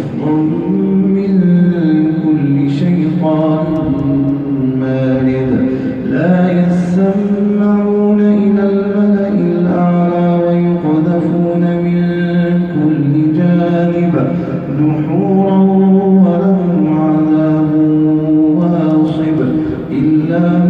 من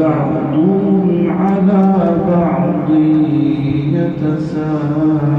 بعضهم على بعض يتساءلون.